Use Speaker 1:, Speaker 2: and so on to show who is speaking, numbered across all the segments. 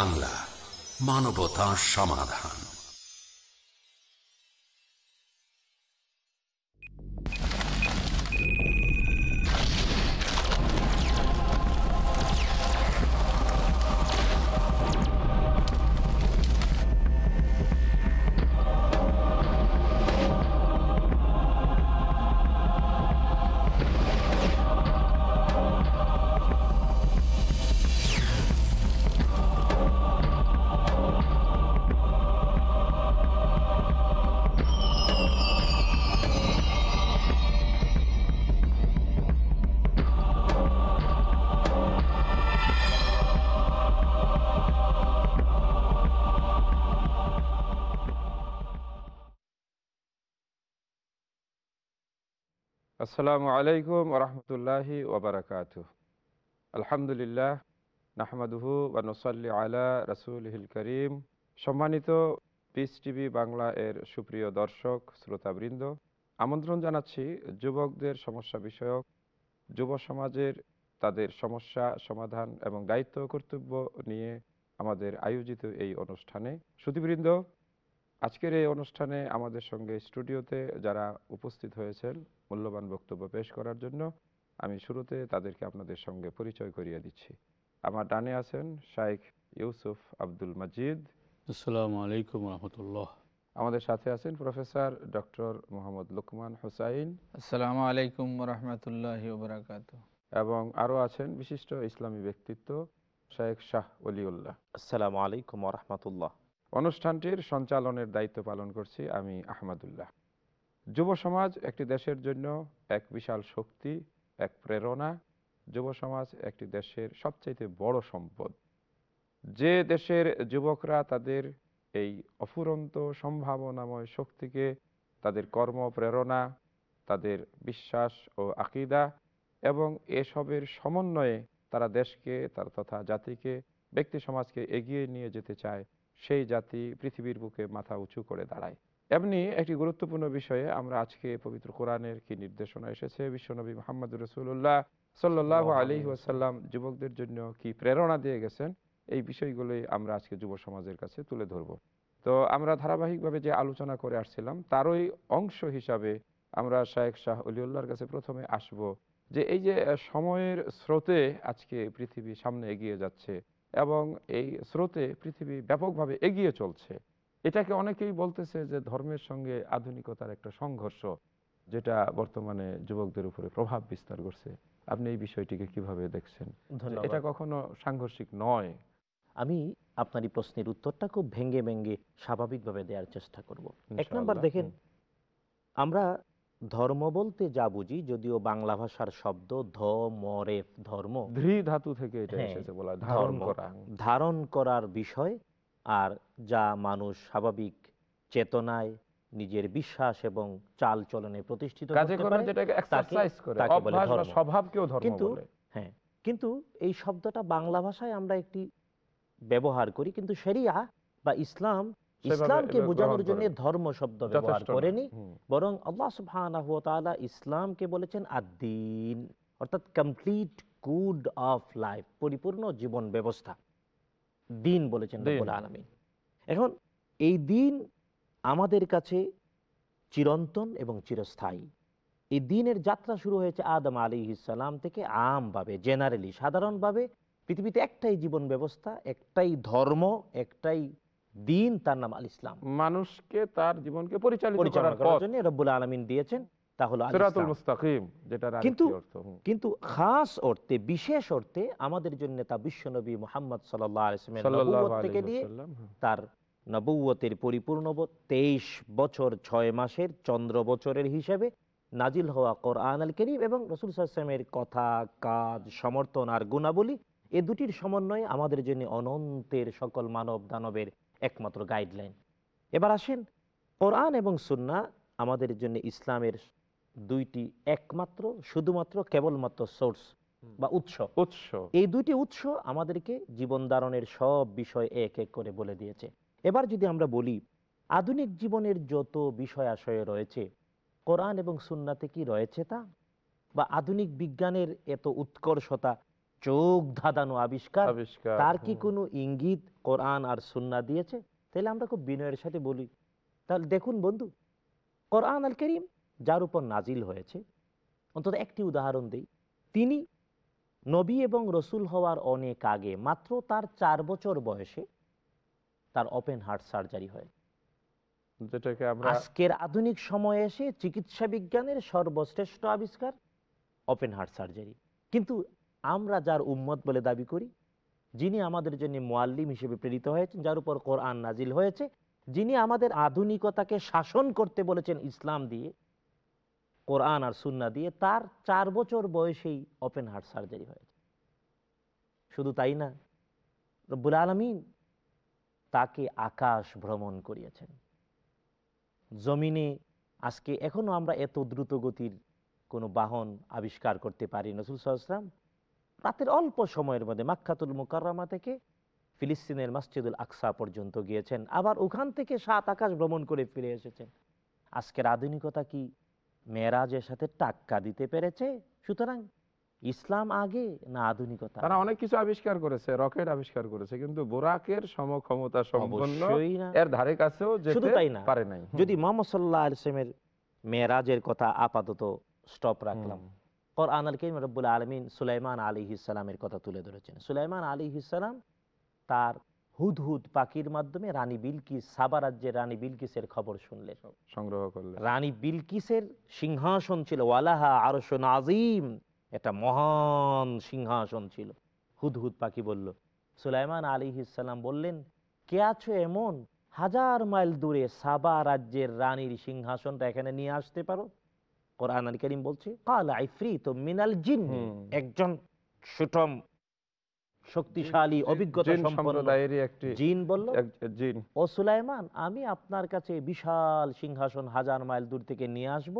Speaker 1: বাংলা মানবতা সমাধান।
Speaker 2: আসসালামু আলাইকুম ওরহমতুল্লাহি ওবরাকাত আলহামদুলিল্লাহ, নাহমাদুহু ওয়ানুসাল্লি আলা রসুলহিল করিম। সম্মানিত পিস টিভি বাংলা এর সুপ্রিয় দর্শক, শ্রোতাবৃন্দ, আমন্ত্রণ জানাচ্ছি যুবকদের সমস্যা বিষয়ক, যুব সমাজের তাদের সমস্যা, সমাধান এবং দায়িত্ব কর্তব্য নিয়ে আমাদের আয়োজিত এই অনুষ্ঠানে। শ্রুতিবৃন্দ আজকের এই অনুষ্ঠানে আমাদের সঙ্গে স্টুডিওতে যারা উপস্থিত হয়েছেন মূল্যবান বক্তব্য পেশ করার জন্য আমি শুরুতে তাদেরকে আপনাদের সঙ্গে পরিচয় করিয়ে দিচ্ছি। আমার ডানে আছেন শাইখ ইউসুফ আব্দুল মজিদ।
Speaker 3: আসসালামু আলাইকুম রহমতুল্লাহ।
Speaker 2: আমাদের সাথে আছেন প্রফেসর ডক্টর মোহাম্মদ লুকমান হুসাইন।
Speaker 4: আসসালামু আলাইকুম রহমতুল্লাহ বরাকাত
Speaker 2: এবং আরও আছেন বিশিষ্ট ইসলামী ব্যক্তিত্ব শাইখ শাহ অলিউল্লাহ
Speaker 5: আসসালামু আলাইকুম রহমতুল্লাহ
Speaker 2: অনুষ্ঠানটির সঞ্চালনের দায়িত্ব পালন করছি আমি আহমদুল্লাহ। যুব সমাজ একটি দেশের জন্য এক বিশাল শক্তি, এক প্রেরণা। যুব সমাজ একটি দেশের সবচাইতে বড় সম্পদ। যে দেশের যুবকরা তাদের এই অফুরন্ত সম্ভাবনাময় শক্তিকে, তাদের কর্ম, প্রেরণা, তাদের বিশ্বাস ও আকিদা এবং এসবের সমন্বয়ে তারা দেশকে, তার তথা জাতিকে, ব্যক্তি সমাজকে এগিয়ে নিয়ে যেতে চায়। সেই জাতি পৃথিবীর বুকে মাথা উঁচু করে দাঁড়ায়। এমনি একটি গুরুত্বপূর্ণ বিষয়ে আমরা আজকে পবিত্র কোরআনের কি নির্দেশনা এসেছে? বিশ্বনবী মোহাম্মদ রসুল্লাহ সাল্লাহ আলী ওয়াসাল্লাম। যুবকদের জন্য কি প্রেরণা দিয়ে গেছেন? এই বিষয়গুলোই আমরা আজকে যুব সমাজের কাছে তুলে ধরব। তো আমরা ধারাবাহিকভাবে যে আলোচনা করে আসছিলাম তারই অংশ হিসাবে আমরা শায়েখ শাহ অলিউল্লাহর কাছে প্রথমে আসব যে এই যে সময়ের স্রোতে আজকে পৃথিবী সামনে এগিয়ে যাচ্ছে। এবং এই স্রোতে পৃথিবী ব্যাপকভাবে এগিয়ে চলছে। এটাকে অনেকেই বলতেছে যে ধর্মের সঙ্গে আধুনিকতার একটা সংঘর্ষ যেটা বর্তমানে যুবকদের উপরে প্রভাব বিস্তার করছে। আপনি এই বিষয়টিকে কীভাবে দেখছেন? এটা কখনো সাংঘর্ষিক নয়।
Speaker 5: আমি আপনার এই প্রশ্নের উত্তরটা খুব ভেঙ্গে ভেঙ্গে স্বাভাবিকভাবে দেওয়ার চেষ্টা করব। এক। নম্বর দেখেন আমরা ধর্ম বলতে যা বুঝি যদিও বাংলা ভাষার শব্দ ধ মরেফ ধর্ম।
Speaker 2: ধৃ ধাতু থেকে এটা
Speaker 5: হ্যাঁ,
Speaker 2: এসেছে বলা ধারণ
Speaker 5: ধর্ম।
Speaker 2: করা।
Speaker 5: ধারণ করার বিষয় আর যা মানুষ স্বাভাবিক চেতনায় নিজের বিশ্বাস এবং চাল চলনে প্রতিষ্ঠিত
Speaker 2: কাজে
Speaker 5: করতে
Speaker 2: যেটাকে এক্সারসাইজ করে অভ্যাস বা স্বভাবকেও ধর্ম
Speaker 5: কিন্তু হ্যাঁ কিন্তু এই শব্দটা বাংলা ভাষায় আমরা একটি ব্যবহার করি কিন্তু শরিয়া বা ইসলাম ইসলামকে বোঝানোর জন্য ধর্ম শব্দ ব্যবহার করেনি বরং আল্লাহ সুবহানাহু ওয়া তাআলা ইসলামকে বলেছেন আদ্দিন অর্থাৎ কমপ্লিট গুড অফ লাইফ পরিপূর্ণ জীবন ব্যবস্থা। দিন বলেছেন রব্বুল আলামিন। এখন এই দিন আমাদের কাছে চিরন্তন এবং চিরস্থায়ী। এই দিনের যাত্রা শুরু হয়েছে আদম আলী ইসালাম থেকে আমভাবে জেনারেলি সাধারণভাবে। পৃথিবীতে একটাই জীবন ব্যবস্থা একটাই ধর্ম একটাই দিন তার নাম আল ইসলাম।
Speaker 2: মানুষকে তার জীবনকে পরিচালিত করার
Speaker 5: করার জন্য রব্বুল আলমিন দিয়েছেন কিন্তু- কিন্তু খাস অর্থে বিশেষ অর্থে আমাদের জন্য তা বিশ্বনবী মোহাম্মদ সাল্লাহ থেকে নিয়ে
Speaker 2: হ্যাঁ।
Speaker 5: তার নবুয়তের পরিপূর্ণ তেইশ বছর ছয় মাসের চন্দ্র বছরের হিসেবে নাজিল হওয়া কোরআন আল করিম এবং রসুল সাল্লামের কথা কাজ সমর্থন আর গুণাবলী এ দুটির সমন্বয়ে আমাদের জন্য অনন্তের সকল মানব দানবের একমাত্র গাইডলাইন এবার আসেন কোরআন এবং সুন্না আমাদের জন্য ইসলামের দুইটি একমাত্র শুধুমাত্র কেবলমাত্র সোর্স বা উৎস।
Speaker 2: উৎস।
Speaker 5: এই দুইটি উৎস আমাদেরকে জীবন ধারণের সব বিষয় এক এক করে বলে দিয়েছে। এবার যদি আমরা বলি আধুনিক জীবনের যত বিষয় আশয় রয়েছে কোরআন এবং সুন্নাতে কি রয়েছে তা? বা আধুনিক বিজ্ঞানের এত উৎকর্ষতা চোখ ধাঁধানো আবিষ্কার তার কি। কোনো ইঙ্গিত কোরআন আর সুন্না দিয়েছে? তাহলে আমরা খুব বিনয়ের সাথে বলি। তাহলে দেখুন বন্ধু কোরআন আল করিম যার উপর নাজিল হয়েছে অন্তত একটি উদাহরণ দেই। তিনি নবী এবং রসুল হওয়ার অনেক আগে মাত্র তার চার বছর বয়সে তার ওপেন হার্ট সার্জারি হয়।
Speaker 2: যেটাকে আমরা
Speaker 5: আজকের আধুনিক সময়ে এসে চিকিৎসা বিজ্ঞানের সর্বশ্রেষ্ঠ আবিষ্কার ওপেন হার্ট সার্জারি। কিন্তু আমরা যার উম্মত বলে দাবি করি, যিনি আমাদের জন্য মোয়াল্লিম হিসেবে প্রেরিত হয়েছেন, যার উপর কোরআন নাজিল হয়েছে, যিনি আমাদের আধুনিকতাকে শাসন করতে বলেছেন ইসলাম দিয়ে, কোরআন আর সুন্না দিয়ে, তার চার বছর বয়সেই ওপেন হার্ট সার্জারি হয়েছে। শুধু তাই না, রব্বুল আলমিন তাকে আকাশ ভ্রমণ করিয়েছেন। জমিনে আজকে এখনও আমরা এত দ্রুত গতির কোনো বাহন আবিষ্কার করতে পারি নসুল সাল্লাম রাতের অল্প সময়ের মধ্যে মাক্কাতুল মুকাররমা থেকে ফিলিস্তিনের মসজিদুল আকসা পর্যন্ত গিয়েছেন। আবার ওখান থেকে সাত আকাশ ভ্রমণ করে ফিরে এসেছেন। আজকের আধুনিকতা কি মেয়েরাজের সাথে টাক্কা দিতে পেরেছে? সুতরাং ইসলাম আগে না আধুনিকতা?
Speaker 2: তারা অনেক কিছু আবিষ্কার করেছে রকেট আবিষ্কার করেছে কিন্তু বোরাকের সমক্ষমতা সম্পন্ন এর ধারে কাছেও
Speaker 5: শুধু তাই না।
Speaker 2: পারে নাই।
Speaker 5: যদি মোহাম্মদ সাল্লাহ আলসেমের মেয়েরাজের কথা আপাতত স্টপ রাখলাম। কোরআন আল করিম রব্বুল আলমিন সুলাইমান আলী ইসালামের কথা তুলে ধরেছেন সুলাইমান আলী ইসালাম তার হুদহুদ পাখির মাধ্যমে রানী বিলকিস সাবা রাজ্যের রানী বিলকিসের খবর শুনলেন
Speaker 2: সংগ্রহ করলে
Speaker 5: রানী বিলকিসের সিংহাসন ছিল ওয়ালাহা আরশ নাজিম এটা মহান সিংহাসন ছিল হুদহুদ পাখি বলল সুলাইমান আলী ইসালাম বললেন কে আছো এমন হাজার মাইল দূরে সাবা রাজ্যের রানীর সিংহাসনটা এখানে নিয়ে আসতে পারো কোরআন আল করিম বলছে কালা মিনাল জিন একজন সুটম শক্তিশালী অভিজ্ঞতা সম্পন্ন জিন বলল ও সুলাইমান আমি আপনার কাছে বিশাল সিংহাসন হাজার মাইল দূর থেকে নিয়ে আসব।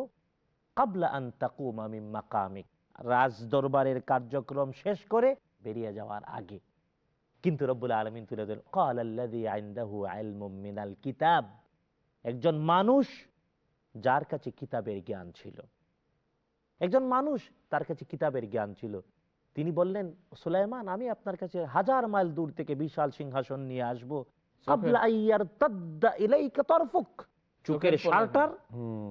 Speaker 5: কাবলা আন তাকুম আমি মাকামিক। রাজ দরবারের কার্যক্রম শেষ করে বেরিয়ে যাওয়ার আগে। কিন্তু রব্বুল আলমিন তুলে ধরেন কাল আল্লাহ আইন্দাহু আইল মিনাল কিতাব। একজন মানুষ যার কাছে কিতাবের জ্ঞান ছিল। একজন মানুষ তার কাছে কিতাবের জ্ঞান ছিল। তিনি বললেন সুলাইমান আমি আপনার কাছে হাজার মাইল দূর থেকে বিশাল সিংহাসন নিয়ে আসব। চোখের
Speaker 4: চোখের
Speaker 5: শালটার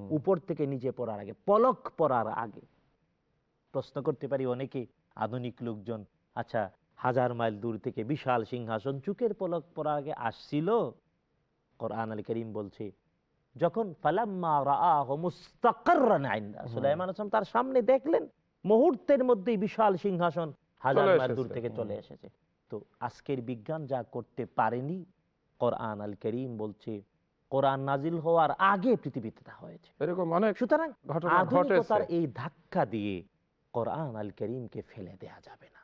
Speaker 5: উপর থেকে নিচে পড়ার আগে পলক পড়ার আগে। প্রশ্ন করতে পারি অনেকে আধুনিক লোকজন আচ্ছা হাজার মাইল দূর থেকে বিশাল সিংহাসন চুকের পলক পড়ার আগে আসছিল? কোরআন আল করিম বলছে যখন তার সামনে দেখলেন মুহূর্তের মধ্যেই বিশাল সিংহাসন হাজার মাইল দূর থেকে চলে এসেছে। তো আজকের বিজ্ঞান যা করতে পারেনি কোরআন আল করিম বলছে কোরআন নাজিল হওয়ার আগে পৃথিবীতে তা হয়েছে।
Speaker 2: এরকম অনেক
Speaker 5: সুতরাং আধুনিকতার এই ধাক্কা দিয়ে কোরআন আল করিমকে ফেলে দেয়া যাবে না।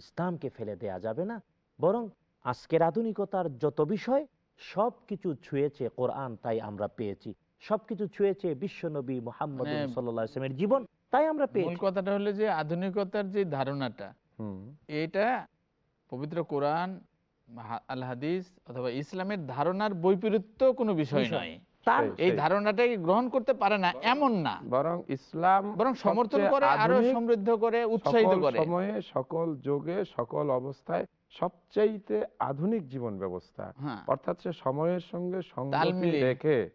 Speaker 5: ইসলামকে ফেলে দেয়া যাবে না। বরং আজকের আধুনিকতার যত বিষয় সব কিছু ছুঁয়েছে কোরআন তাই আমরা পেয়েছি। সবকিছু ছুঁয়েছে বিশ্বনবী মোহাম্মদ
Speaker 4: মানে-
Speaker 5: সাল্লাহ ইসলামের জীবন তাই আমরা পেয়েছি।
Speaker 4: কথাটা হলো যে আধুনিকতার যে ধারণাটা এটা পবিত্র কোরআন হা- আল হাদিস অথবা ইসলামের ধারণার বৈপরীত্য কোনো বিষয়। নয়।
Speaker 5: তার
Speaker 4: এই। ধারণাটাকে গ্রহণ করতে পারে না এমন না।
Speaker 2: বরং ইসলাম
Speaker 4: বরং সমর্থন করে
Speaker 2: আরও
Speaker 4: সমৃদ্ধ করে উৎসাহিত করে।
Speaker 2: সময়ে সকল যুগে সকল অবস্থায় সবচাইতে আধুনিক জীবন ব্যবস্থা।
Speaker 4: হ্যাঁ।
Speaker 2: অর্থাৎ সে সময়ের সঙ্গে সংগতি রেখে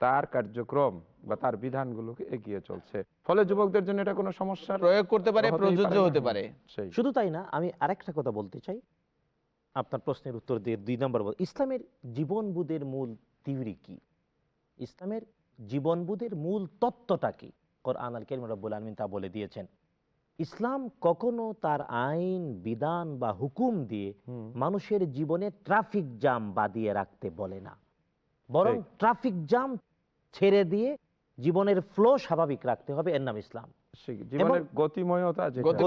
Speaker 2: তার কার্যক্রম বা তার বিধানগুলোকে এগিয়ে চলছে। ফলে যুবকদের জন্য এটা কোনো সমস্যার
Speaker 4: প্রয়োগ করতে পারে প্রযোজ্য হতে পারে।
Speaker 5: শুধু তাই না আমি আরেকটা কথা বলতে চাই। আপনার প্রশ্নের উত্তর দিয়ে দুই নম্বর বল ইসলামের জীবনবোধের মূল থিওরি কি? ইসলামের জীবনবোধের মূল তত্ত্বটা কি? কোরআন আল কেরিম রব্বুল আলমিন তা বলে দিয়েছেন। ইসলাম কখনো তার আইন বিধান বা হুকুম দিয়ে মানুষের জীবনে ট্রাফিক জাম বাদিয়ে রাখতে বলে না। বরং ট্রাফিক জাম ছেড়ে দিয়ে জীবনের ফ্লো স্বাভাবিক রাখতে হবে। এর নাম ইসলাম।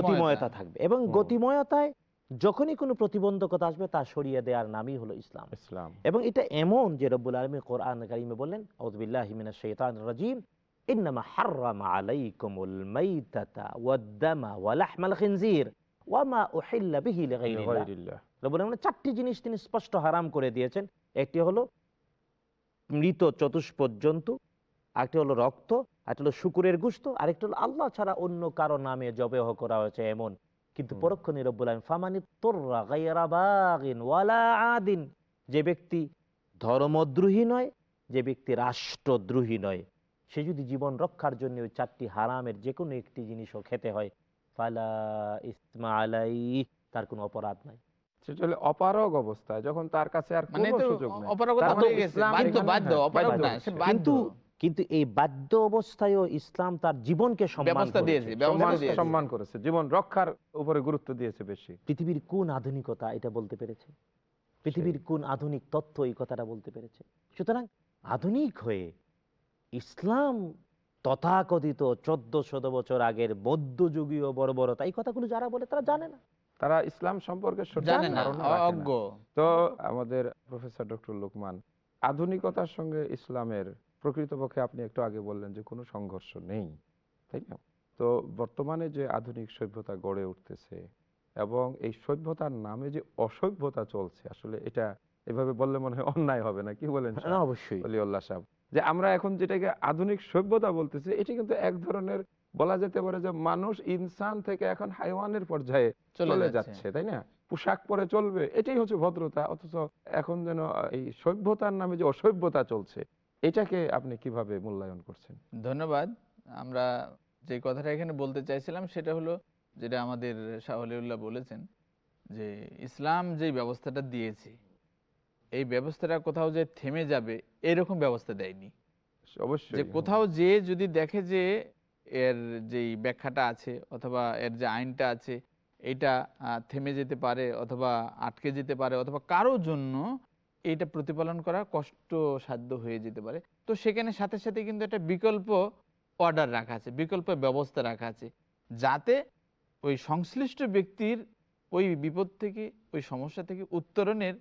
Speaker 2: গতিময়তা
Speaker 5: থাকবে। এবং গতিময়তায় যখনই কোনো প্রতিবন্ধকতা আসবে তা সরিয়ে দেওয়ার নামই হলো ইসলাম।
Speaker 2: ইসলাম।
Speaker 5: এবং এটা এমন যে রব্বুল আলমী কোরআন কারিমে বললেন আউযুবিল্লাহি রাজিম। উহিল্লা বিহি লিগাইরিল্লাহ রব্বুল আলামিন চারটি জিনিস তিনি স্পষ্ট হারাম করে দিয়েছেন। একটি হলো মৃত চতুষ্পদ জন্তু আরেকটি হলো রক্ত আরেকটি হলো শুকুরের গুস্ত আরেকটি হলো আল্লাহ ছাড়া অন্য কারও নামে জবেহ করা হয়েছে এমন। কিন্তু। পরক্ষণে রব্বুল আলম ফামানি তোর্রা গাইরা বাগিন ওয়ালা আদিন যে ব্যক্তি ধর্মদ্রোহী নয় যে ব্যক্তি রাষ্ট্রদ্রোহী নয়। সে যদি জীবন রক্ষার জন্য ওই চারটি হারামের যে কোনো একটি জিনিসও খেতে হয় ফালা ইসমা আলাই তার কোনো অপরাধ নাই।
Speaker 2: সেটা অপারগ অবস্থায় যখন তার কাছে আর
Speaker 4: মানে
Speaker 2: কোনো
Speaker 4: তো
Speaker 2: সুযোগ নেই।
Speaker 4: অপারগতা
Speaker 2: তার মানে
Speaker 4: হয়ে
Speaker 5: কিন্তু কিন্তু এই বাধ্য অবস্থায়ও ইসলাম তার জীবনকে সম্মান করেছে।
Speaker 2: জীবন রক্ষার উপরে গুরুত্ব দিয়েছে বেশি।
Speaker 5: পৃথিবীর কোন আধুনিকতা এটা বলতে পেরেছে? পৃথিবীর কোন আধুনিক তথ্য এই কথাটা বলতে পেরেছে? সুতরাং আধুনিক হয়ে ইসলাম তথাকথিত চোদ্দ শত বছর আগের মধ্যযুগীয় বর্বরতা। এই কথাগুলো যারা বলে তারা জানে না।
Speaker 2: তারা ইসলাম সম্পর্কে।
Speaker 4: অজ্ঞ।
Speaker 2: তো আমাদের প্রফেসর ডক্টর লোকমান আধুনিকতার সঙ্গে ইসলামের প্রকৃতপক্ষে আপনি একটু আগে বললেন যে কোনো সংঘর্ষ নেই তাই না? তো বর্তমানে যে আধুনিক সভ্যতা গড়ে উঠতেছে এবং এই সভ্যতার নামে যে অসভ্যতা চলছে আসলে এটা এভাবে বললে মনে হয় অন্যায় হবে না কি বলেন
Speaker 5: অবশ্যই।
Speaker 2: সাহেব যে আমরা এখন যেটাকে আধুনিক সভ্যতা বলতেছি এটি কিন্তু এক ধরনের বলা যেতে পারে যে মানুষ ইনসান থেকে এখন হাইওয়ানের পর্যায়ে চলে যাচ্ছে। তাই না? পোশাক পরে চলবে এটাই হচ্ছে ভদ্রতা অথচ এখন যেন এই সভ্যতার নামে যে অসভ্যতা চলছে এটাকে আপনি কীভাবে মূল্যায়ন করছেন?
Speaker 4: ধন্যবাদ। আমরা যে কথাটা এখানে বলতে চাইছিলাম সেটা হলো যেটা আমাদের শাহলিউল্লাহ বলেছেন যে ইসলাম যে ব্যবস্থাটা দিয়েছে এই ব্যবস্থাটা কোথাও যে থেমে যাবে এরকম ব্যবস্থা দেয়নি।
Speaker 2: অবশ্যই
Speaker 4: যে কোথাও যে যদি দেখে যে এর যেই ব্যাখ্যাটা আছে অথবা এর যে আইনটা আছে এটা থেমে যেতে পারে অথবা আটকে যেতে পারে অথবা কারোর জন্য এটা প্রতিপালন করা কষ্টসাধ্য হয়ে যেতে পারে। তো সেখানে সাথে সাথে কিন্তু একটা বিকল্প অর্ডার রাখা আছে বিকল্প ব্যবস্থা রাখা আছে যাতে ওই সংশ্লিষ্ট ব্যক্তির ওই বিপদ থেকে ওই সমস্যা থেকে উত্তরণের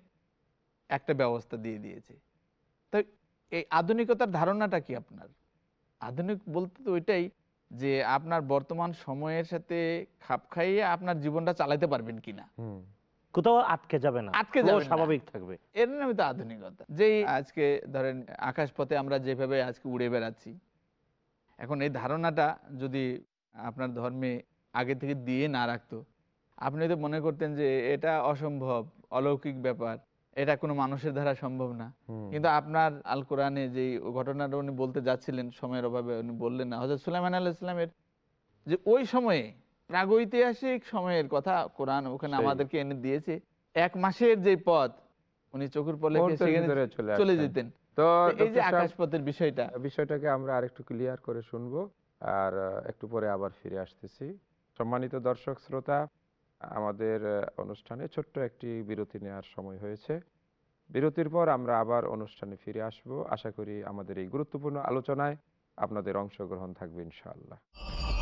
Speaker 4: একটা ব্যবস্থা দিয়ে দিয়েছে। তাই এই আধুনিকতার ধারণাটা কি আপনার? আধুনিক বলতে তো ওইটাই যে আপনার বর্তমান সময়ের সাথে খাপ খাইয়ে আপনার জীবনটা চালাতে পারবেন কিনা।
Speaker 5: কোথাও আটকে যাবে না।
Speaker 4: আটকে না।
Speaker 5: স্বাভাবিক থাকবে।
Speaker 4: এর নামে তো আধুনিকতা। যেই আজকে ধরেন আকাশপথে আমরা যেভাবে আজকে উড়ে বেড়াচ্ছি এখন এই ধারণাটা যদি আপনার ধর্মে আগে থেকে দিয়ে না রাখতো আপনি তো মনে করতেন যে এটা অসম্ভব অলৌকিক ব্যাপার। এটা কোনো মানুষের দ্বারা সম্ভব না। কিন্তু আপনার আল কোরআনে যে ঘটনাটা উনি বলতে যাচ্ছিলেন সময়ের অভাবে উনি বললেন না হজরত সুলাইমান আল্লাহ ইসলামের যে ওই সময়ে প্রাগৈতিহাসিক সময়ের কথা কোরআন ওখানে আমাদেরকে এনে দিয়েছে। এক মাসের যে পথ উনি চোখের পলে
Speaker 2: চলে
Speaker 4: চলে যেতেন।
Speaker 2: তো
Speaker 4: এই যে
Speaker 2: সাহেব,
Speaker 4: আকাশপথের বিষয়টা।
Speaker 2: বিষয়টাকে আমরা আরেকটু ক্লিয়ার করে শুনব। আর একটু পরে আবার ফিরে আসতেছি। সম্মানিত দর্শক শ্রোতা আমাদের অনুষ্ঠানে ছোট্ট একটি বিরতি নেওয়ার সময় হয়েছে। বিরতির পর আমরা আবার অনুষ্ঠানে ফিরে আসব। আশা করি আমাদের এই গুরুত্বপূর্ণ আলোচনায় আপনাদের অংশগ্রহণ থাকবে ইনশাআল্লাহ।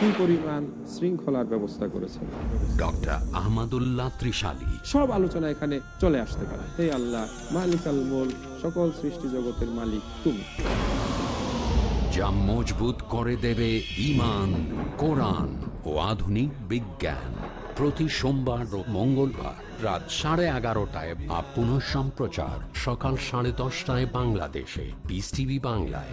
Speaker 6: কি পরিমাণ শৃঙ্খলার ব্যবস্থা করেছেন।
Speaker 1: ডক্টর আহমদুল্লাহ ত্রিশালী।
Speaker 6: সব আলোচনা এখানে চলে আসতে পারে। হে আল্লাহ মালিক আল মোল সকল সৃষ্টি জগতের মালিক তুমি।
Speaker 1: যা মজবুত করে দেবে ইমান কোরআন ও আধুনিক বিজ্ঞান। প্রতি সোমবার ও মঙ্গলবার রাত সাড়ে এগারোটায় বা পুনঃ সম্প্রচার সকাল সাড়ে দশটায় বাংলাদেশে। পিস টিভি বাংলায়।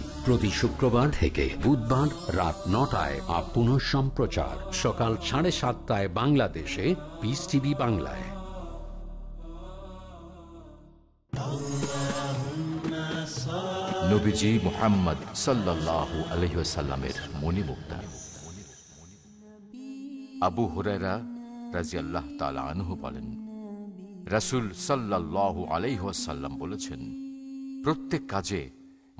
Speaker 1: প্রতি শুক্রবার থেকে বুধবার রাত নটায় আর পুনঃ সম্প্রচার। সকাল সাড়ে সাতটায় বাংলাদেশে পিস টিভি বাংলায়।
Speaker 7: নবীজি মোহাম্মদ সাল্লাল্লাহু আলহিসাল্লামের মণিমুক্তা। আবু হুরায়রা রাজিয়াল্লাহ তালা আনহু বলেন, রাসূল সাল্লাল্লাহু আলাইহাল্লাম বলেছেন, প্রত্যেক কাজে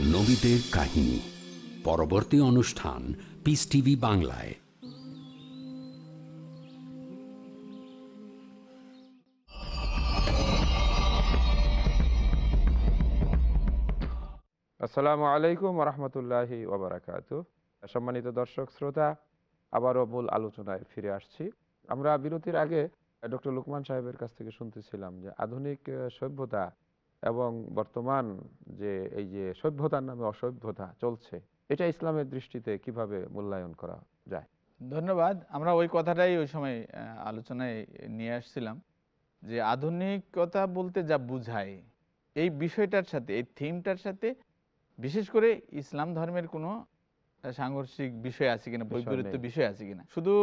Speaker 1: নবীদের কাহিনী। পরবর্তী অনুষ্ঠান পিস টিভি বাংলায়।
Speaker 2: আসসালামু আলাইকুম রহমতুল্লাহি ওবরাকাত। সম্মানিত দর্শক, শ্রোতা, আবারও মূল আলোচনায় ফিরে আসছি। আমরা বিরতির আগে ডক্টর লুকমান সাহেবের কাছ থেকে শুনতেছিলাম যে আধুনিক সভ্যতা এবং বর্তমান যে এই যে সভ্যতার নামে অসভ্যতা চলছে এটা ইসলামের দৃষ্টিতে কীভাবে মূল্যায়ন করা যায়?
Speaker 4: ধন্যবাদ। আমরা ওই কথাটাই ওই সময় আলোচনায় নিয়ে আসছিলাম যে আধুনিকতা বলতে যা বুঝায় এই বিষয়টার সাথে এই থিমটার সাথে বিশেষ করে ইসলাম ধর্মের কোনো সাংঘর্ষিক বিষয় আছে কিনা বৈপরীত্য বিষয় আছে কিনা? শুধু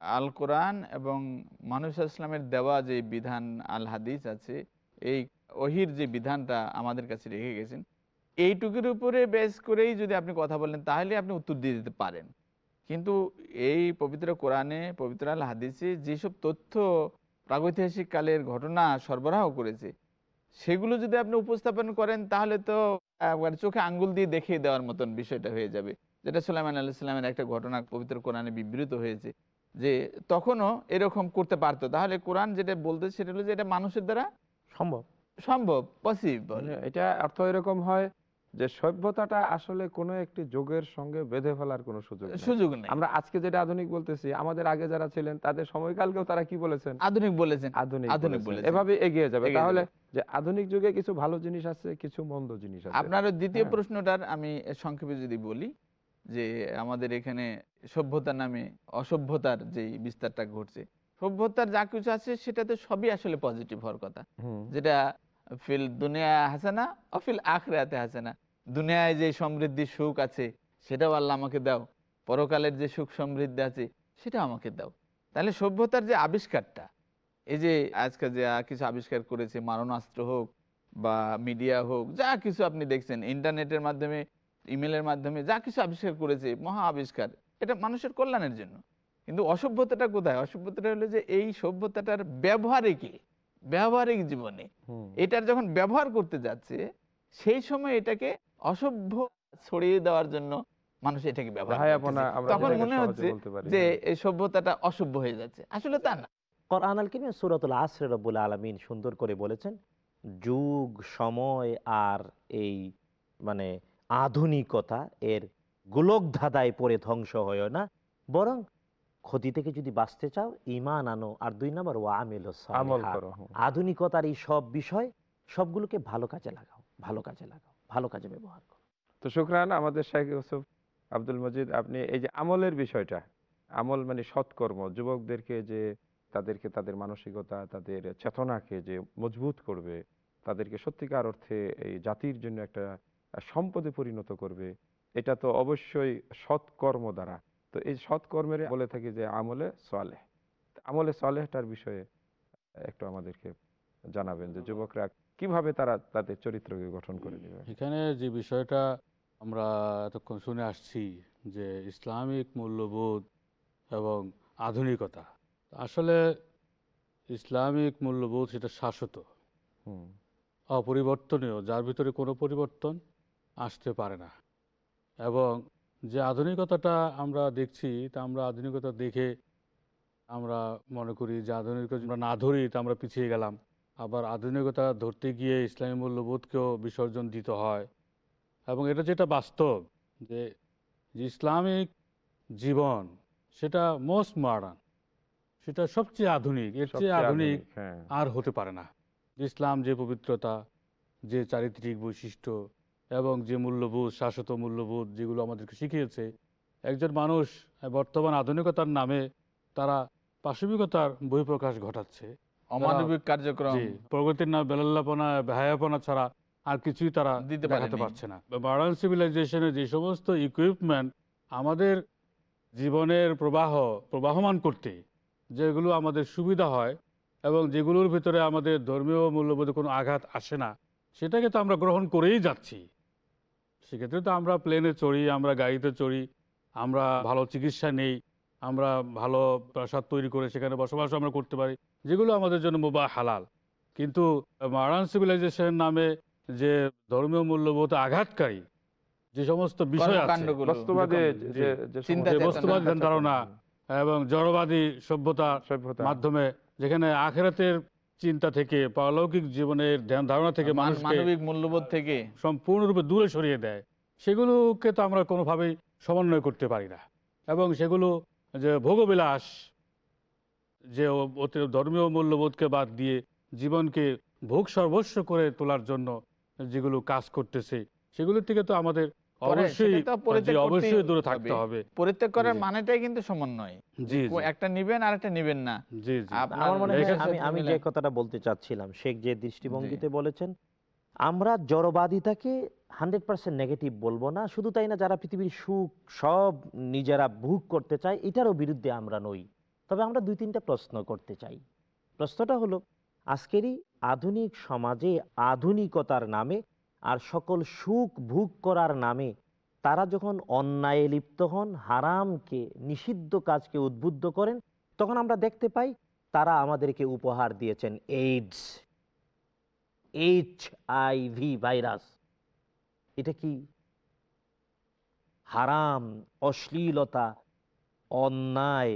Speaker 4: আল কোরআন এবং মানুষ ইসলামের দেওয়া যে বিধান আল হাদিস আছে এই ওহির যে বিধানটা আমাদের কাছে রেখে গেছেন, এইটুকুর উপরে বেস করেই যদি আপনি কথা বলেন, তাহলে আপনি উত্তর দিয়ে দিতে পারেন। কিন্তু এই পবিত্র কোরআনে, পবিত্র আল হাদিসে যেসব তথ্য প্রাগৈতিহাসিক কালের ঘটনা সরবরাহ করেছে, সেগুলো যদি আপনি উপস্থাপন করেন, তাহলে তো, একবার চোখে আঙ্গুল দিয়ে দেখিয়ে দেওয়ার মতন বিষয়টা হয়ে যাবে। যেটা সুলাইমান আলাইসাল্লামের একটা ঘটনা পবিত্র কোরআনে বিবৃত হয়েছে, যে তখনও এরকম করতে পারতো। তাহলে কোরআন যেটা বলতে সেটা হলো যে এটা মানুষের দ্বারা
Speaker 5: সম্ভব।
Speaker 4: সম্ভব পসিবল
Speaker 2: মানে এটা অর্থ এরকম হয় যে সভ্যতাটা আসলে কোনো একটি যোগের সঙ্গে বেঁধে ফেলার কোনো সুযোগ নেই।
Speaker 4: সুযোগ নেই।
Speaker 2: আমরা আজকে যেটা আধুনিক বলতেছি আমাদের আগে যারা ছিলেন তাদের সময়কালকেও তারা কি বলেছেন?
Speaker 4: আধুনিক বলেছেন।
Speaker 2: আধুনিক
Speaker 4: আধুনিক
Speaker 2: বলেছেন।
Speaker 4: বলেছেন।
Speaker 2: এভাবে এগিয়ে যাবে। তাহলে যে আধুনিক যুগে কিছু ভালো জিনিস আছে কিছু মন্দ জিনিস আছে।
Speaker 4: আপনার দ্বিতীয়
Speaker 2: হ্যাঁ।
Speaker 4: প্রশ্নটার আমি সংক্ষেপে যদি বলি যে আমাদের এখানে সভ্যতার নামে অসভ্যতার যে বিস্তারটা ঘটছে সভ্যতার যা কিছু আছে সেটাতে সবই আসলে পজিটিভ হওয়ার কথা। যেটা ফিল দুনিয়া হাসানা অফিল আখরাতে হাসানা। দুনিয়ায় যে সমৃদ্ধি সুখ আছে, সেটাও আল্লাহ আমাকে দাও। পরকালের যে সুখ সমৃদ্ধি আছে সেটা আমাকে দাও। তাহলে সভ্যতার যে আবিষ্কারটা, এই যে আজকে যে কিছু আবিষ্কার করেছে, মারণাস্ত্র হোক বা মিডিয়া হোক, যা কিছু আপনি দেখছেন, ইন্টারনেটের মাধ্যমে, ইমেলের মাধ্যমে যা কিছু আবিষ্কার করেছে, মহা আবিষ্কার, এটা মানুষের কল্যাণের জন্য। কিন্তু অসভ্যতাটা কোথায়? অসভ্যতাটা হলো যে এই সভ্যতাটার ব্যবহারিকে ব্যবহারিক জীবনে। এটার যখন ব্যবহার করতে যাচ্ছে সেই সময় এটাকে অসভ্য ছড়িয়ে দেওয়ার জন্য মানুষ এটাকে ব্যবহার তখন মনে হচ্ছে যে। এই সভ্যতাটা অসভ্য হয়ে যাচ্ছে। আসলে তা না।
Speaker 5: কোরআন আল কিরিম সুরাতুল আসরে রব্বুল আলমিন সুন্দর করে বলেছেন যুগ সময় আর এই মানে আধুনিকতা এর গোলক ধাঁধায় পড়ে ধ্বংস হয় না। বরং ক্ষতি থেকে যদি বাঁচতে চাও ইমান আনো। আর দুই নম্বর ও আমিল আধুনিকতার এই সব বিষয় সবগুলোকে ভালো কাজে লাগাও ভালো কাজে লাগাও ভালো কাজে ব্যবহার করো।
Speaker 2: তো শুক্রান আমাদের শেখ ইউসুফ আব্দুল মজিদ আপনি এই যে আমলের বিষয়টা আমল মানে সৎকর্ম যুবকদেরকে যে তাদেরকে তাদের মানসিকতা তাদের চেতনাকে যে মজবুত করবে তাদেরকে সত্যিকার অর্থে এই জাতির জন্য একটা সম্পদে পরিণত করবে এটা তো অবশ্যই সৎকর্ম দ্বারা। তো এই সৎকর্মের বলে থাকি যে আমলে সালেহ। আমলে সালেহটার বিষয়ে একটু আমাদেরকে জানাবেন যে যুবকরা কীভাবে তারা তাদের চরিত্রকে গঠন করে নেবে।
Speaker 3: এখানে যে বিষয়টা আমরা এতক্ষণ শুনে আসছি যে ইসলামিক মূল্যবোধ এবং আধুনিকতা আসলে ইসলামিক মূল্যবোধ সেটা শাশ্বত অপরিবর্তনীয় যার ভিতরে কোনো পরিবর্তন আসতে পারে না। এবং যে আধুনিকতাটা আমরা দেখছি তা আমরা আধুনিকতা দেখে আমরা মনে করি যে আধুনিকতা আমরা না ধরি তা আমরা পিছিয়ে গেলাম। আবার আধুনিকতা ধরতে গিয়ে ইসলামী মূল্যবোধকেও বিসর্জন দিতে হয়। এবং এটা যেটা বাস্তব যে ইসলামিক জীবন সেটা মোস্ট মডার্ন সেটা সবচেয়ে আধুনিক এর চেয়ে আধুনিক
Speaker 2: আধুনিক, হ্যাঁ।
Speaker 3: আর হতে পারে না। ইসলাম যে পবিত্রতা যে চারিত্রিক বৈশিষ্ট্য এবং যে মূল্যবোধ শাশ্বত মূল্যবোধ যেগুলো আমাদেরকে শিখিয়েছে একজন মানুষ বর্তমান আধুনিকতার নামে তারা পাশবিকতার বহিঃপ্রকাশ ঘটাচ্ছে।
Speaker 4: অমানবিক কার্যক্রম।
Speaker 3: প্রগতির নাম বেলাল্লাপনা ভায়াপনা ছাড়া আর কিছুই তারা
Speaker 4: দিতে
Speaker 3: পারছে না। মডার্ন সিভিলাইজেশনের যে সমস্ত ইকুইপমেন্ট আমাদের জীবনের প্রবাহ প্রবাহমান করতে যেগুলো আমাদের সুবিধা হয় এবং যেগুলোর ভিতরে আমাদের ধর্মীয় মূল্যবোধে কোনো আঘাত আসে না সেটাকে তো আমরা গ্রহণ করেই যাচ্ছি। সেক্ষেত্রে তো আমরা প্লেনে চড়ি আমরা গাড়িতে চড়ি আমরা ভালো চিকিৎসা নেই আমরা ভালো প্রাসাদ তৈরি করে সেখানে বসবাস আমরা করতে পারি যেগুলো আমাদের জন্য মোবা হালাল কিন্তু মডার্ন সিভিলাইজেশন নামে যে ধর্মীয় মূল্যবোধ আঘাতকারী যে সমস্ত বিষয় আছে।
Speaker 2: বস্তুবাদে
Speaker 3: ধারণা এবং জড়বাদী সভ্যতা
Speaker 2: সভ্যতা
Speaker 3: মাধ্যমে যেখানে আখেরাতের চিন্তা থেকে পারলৌকিক জীবনের ধ্যান ধারণা থেকে
Speaker 4: মানবিক মূল্যবোধ থেকে।
Speaker 3: সম্পূর্ণরূপে দূরে সরিয়ে দেয়। সেগুলোকে তো আমরা কোনোভাবেই সমন্বয় করতে পারি না। এবং সেগুলো যে ভোগবিলাস যে ধর্মীয় মূল্যবোধকে বাদ দিয়ে জীবনকে ভোগ সর্বস্ব করে তোলার জন্য যেগুলো কাজ করতেছে সেগুলোর থেকে তো আমাদের অবশ্যই
Speaker 4: সেটা তো পরিত্যাগ
Speaker 3: জি,
Speaker 4: করতেই
Speaker 3: অবশ্যই দূরে থাকতে হবে।
Speaker 4: পরিত্যাগ করার মানেটাই কিন্তু সমন্বয়।
Speaker 3: জি জি।
Speaker 4: একটা নিবেন আর একটা নিবেন না।
Speaker 3: জি জি।
Speaker 4: আপনার
Speaker 5: আমার মনে হয় আমি আমি যে কথাটা বলতে চাচ্ছিলাম শেখ যে দৃষ্টিভঙ্গিতে বলেছেন আমরা জড়বাদিতাকে হান্ড্রেড পার্সেন্ট নেগেটিভ বলব না শুধু তাই না যারা পৃথিবীর সুখ সব নিজেরা ভোগ করতে চায় এটারও বিরুদ্ধে আমরা নই। তবে আমরা দুই তিনটা প্রশ্ন করতে চাই। প্রশ্নটা হলো আজকেরই আধুনিক সমাজে আধুনিকতার নামে আর সকল সুখ ভোগ করার নামে তারা যখন অন্যায়ে লিপ্ত হন হারামকে নিষিদ্ধ কাজকে উদ্বুদ্ধ করেন তখন আমরা দেখতে পাই তারা আমাদেরকে উপহার দিয়েছেন AIDS H I V virus এটা কি হারাম অশ্লীলতা অন্যায়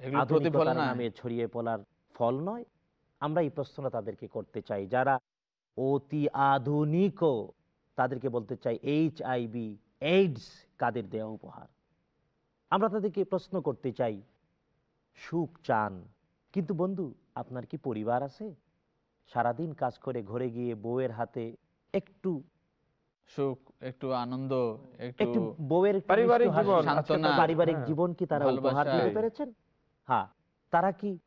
Speaker 5: আধুনিকতার নামে ছড়িয়ে পড়ার ফল নয়? আমরা এই প্রশ্নটা তাদেরকে করতে চাই। যারা অতি আধুনিকও তাদেরকে বলতে চাই এইচ আইভি এইডস কাদের দেওয়া উপহার? আমরা তাদেরকে প্রশ্ন করতে চাই সুখ চান। কিন্তু বন্ধু আপনার কি পরিবার আছে? সারাদিন কাজ করে ঘরে গিয়ে বউয়ের হাতে একটু
Speaker 4: সুখ একটু আনন্দ
Speaker 5: একটু বউয়ের
Speaker 2: পারিবারিক জীবন তো-
Speaker 5: পারিবারিক। জীবন কি তারা উপহার দিতে পেরেছেন? হ্যাঁ তারা কি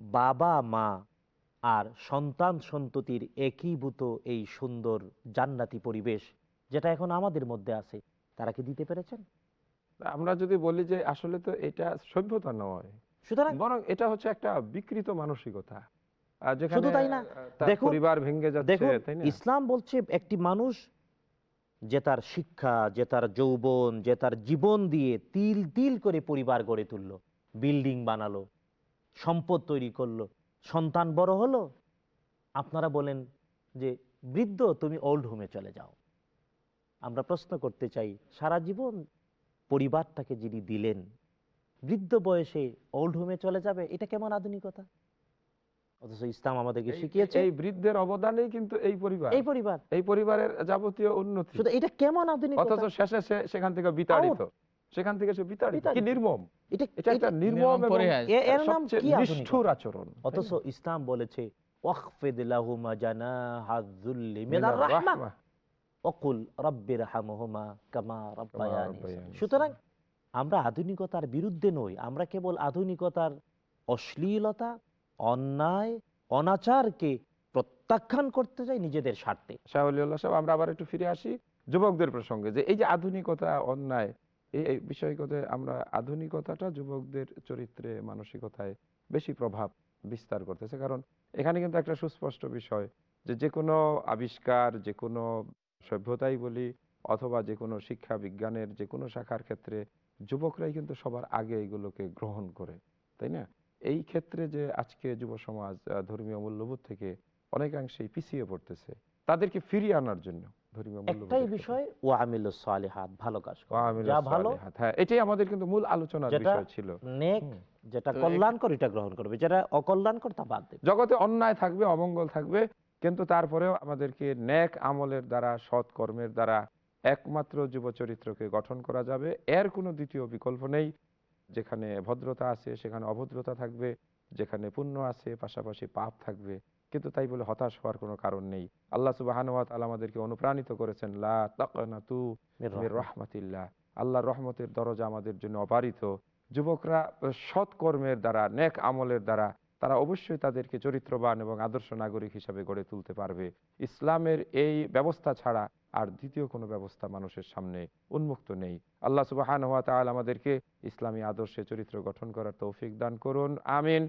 Speaker 5: বাবা মা আর সন্তান সন্ততির একীভূত এই সুন্দর জান্নাতি পরিবেশ যেটা এখন আমাদের মধ্যে আছে তারা কি দিতে পেরেছেন?
Speaker 2: আমরা যদি বলি যে আসলে তো এটা সভ্যতা নয়
Speaker 5: সুতরাং
Speaker 2: বরং এটা হচ্ছে একটা বিকৃত মানসিকতা।
Speaker 5: শুধু তাই না,
Speaker 2: পরিবার ভেঙে যাচ্ছে
Speaker 5: ইসলাম বলছে একটি মানুষ যে তার শিক্ষা যে তার যৌবন যে তার জীবন দিয়ে তিল তিল করে পরিবার গড়ে তুললো বিল্ডিং বানালো সম্পদ তৈরি করল সন্তান বড় হলো আপনারা বলেন যে বৃদ্ধ তুমি ওল্ড হোমে চলে যাও। আমরা প্রশ্ন করতে চাই সারা জীবন পরিবারটাকে যিনি দিলেন বৃদ্ধ বয়সে ওল্ড হোমে চলে যাবে এটা কেমন আধুনিকতা? অথচ ইসলাম আমাদেরকে শিখিয়েছে।
Speaker 2: এই বৃদ্ধের অবদানেই কিন্তু এই পরিবার।
Speaker 5: এই পরিবার।
Speaker 2: এই পরিবারের যাবতীয় উন্নতি।
Speaker 5: এটা কেমন আধুনিক
Speaker 2: অথচ শেষে সেখান থেকে বিতাড়িত। সেখান থেকে সে বিতাড়িত। কি। নির্মম?
Speaker 5: এটা
Speaker 2: এটা একটা নির্মম
Speaker 4: নির্মম
Speaker 2: এবং
Speaker 4: পরিহাস।
Speaker 5: এ- এর নাম কি
Speaker 2: নিষ্ঠুর আচরণ।
Speaker 5: অথচ ইসলাম বলেছে ওয়াখফিদ লাহুমা জানাহা মিনার
Speaker 2: মিনার
Speaker 5: রাহমা।
Speaker 2: রাহমা।
Speaker 5: ওয়াকুল রাব্বিরহামহুমা কামা রাব্বায়ানি
Speaker 2: রাব্বায়ানি
Speaker 5: সুতরাং আমরা আধুনিকতার বিরুদ্ধে নই আমরা কেবল আধুনিকতার অশ্লীলতা অন্যায় অনাচারকে প্রত্যাখ্যান করতে চাই নিজেদের স্বার্থে।
Speaker 2: সাহেব আমরা আবার একটু ফিরে আসি যুবকদের প্রসঙ্গে যে এই যে আধুনিকতা অন্যায় এই বিষয়গত আমরা আধুনিকতাটা যুবকদের চরিত্রে, মানসিকতায় বেশি প্রভাব বিস্তার করতেছে। কারণ এখানে কিন্তু একটা সুস্পষ্ট বিষয় যে যে কোনো আবিষ্কার যে কোনো সভ্যতাই বলি অথবা যে কোনো শিক্ষা বিজ্ঞানের যে কোনো শাখার ক্ষেত্রে যুবকরাই কিন্তু সবার আগে এগুলোকে গ্রহণ করে, তাই না? এই ক্ষেত্রে যে আজকে যুব সমাজ ধর্মীয় মূল্যবোধ থেকে অনেকাংশেই পিছিয়ে পড়তেছে, তাদেরকে ফিরিয়ে আনার জন্য
Speaker 5: একটাই বিষয় ও আমিল সালিহাত ভালো কাজ যা ভালো
Speaker 2: হ্যাঁ এটাই আমাদের কিন্তু মূল আলোচনার বিষয় ছিল।
Speaker 5: নেক যেটা কল্যাণকর এটা গ্রহণ করবে। যেটা অকল্যাণকর তা বাদ দেবে।
Speaker 2: জগতে অন্যায় থাকবে অমঙ্গল থাকবে কিন্তু তারপরেও আমাদেরকে ন্যাক আমলের দ্বারা সৎ কর্মের দ্বারা একমাত্র যুব চরিত্রকে গঠন করা যাবে। এর কোনো দ্বিতীয় বিকল্প নেই। যেখানে ভদ্রতা আছে সেখানে অভদ্রতা থাকবে যেখানে পুণ্য আছে পাশাপাশি পাপ থাকবে। কিন্তু তাই বলে হতাশ হওয়ার কোনো কারণ নেই। আল্লাহ সুবাহানুয়াত আমাদেরকে অনুপ্রাণিত করেছেন লা
Speaker 5: রহমাত।
Speaker 2: রহমাতিল্লাহ। আল্লাহর রহমতের দরজা আমাদের জন্য অবারিত। যুবকরা সৎ কর্মের দ্বারা নেক আমলের দ্বারা তারা অবশ্যই তাদেরকে চরিত্রবান এবং আদর্শ নাগরিক হিসাবে গড়ে তুলতে পারবে। ইসলামের এই ব্যবস্থা ছাড়া আর দ্বিতীয় কোনো ব্যবস্থা মানুষের সামনে উন্মুক্ত নেই। আল্লাহ সুবাহান হাত আমাদেরকে ইসলামী আদর্শে চরিত্র গঠন করার তৌফিক দান করুন। আমিন।